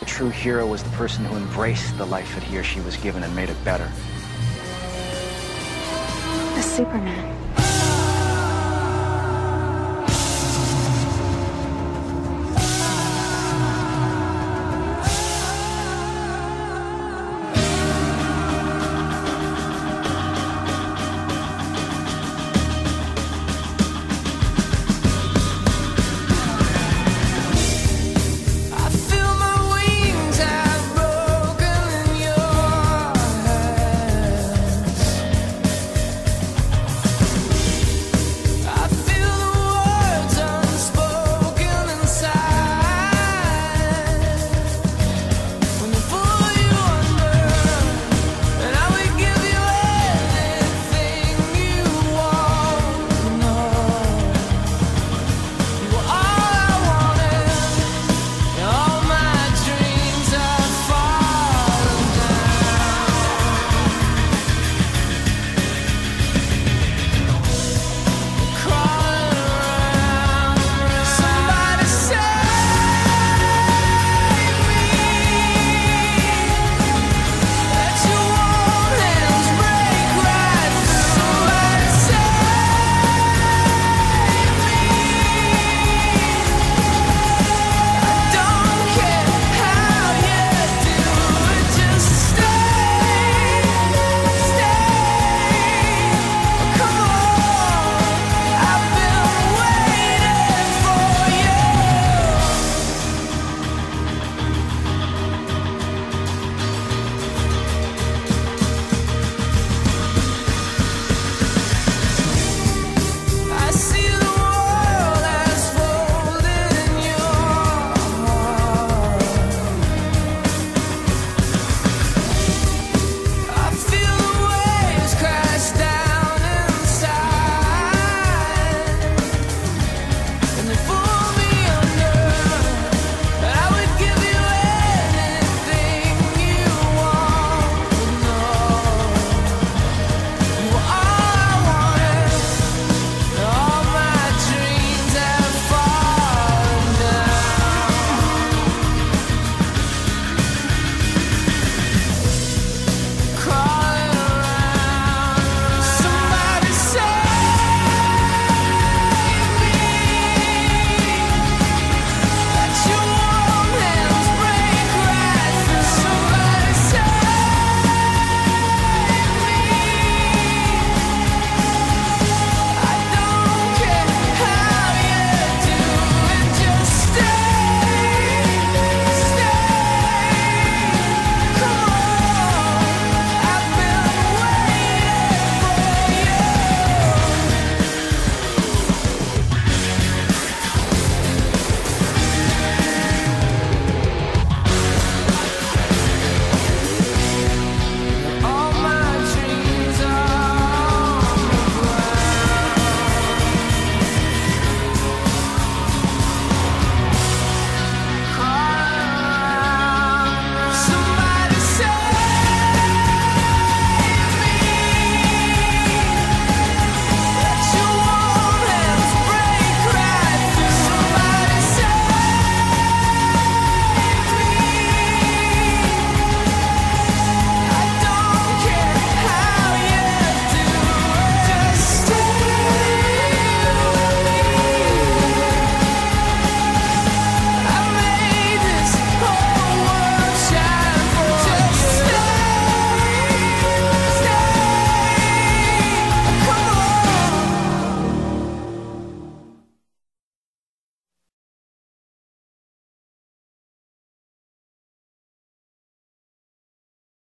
The true hero was the person who embraced the life that he or she was given and made it better. A Superman.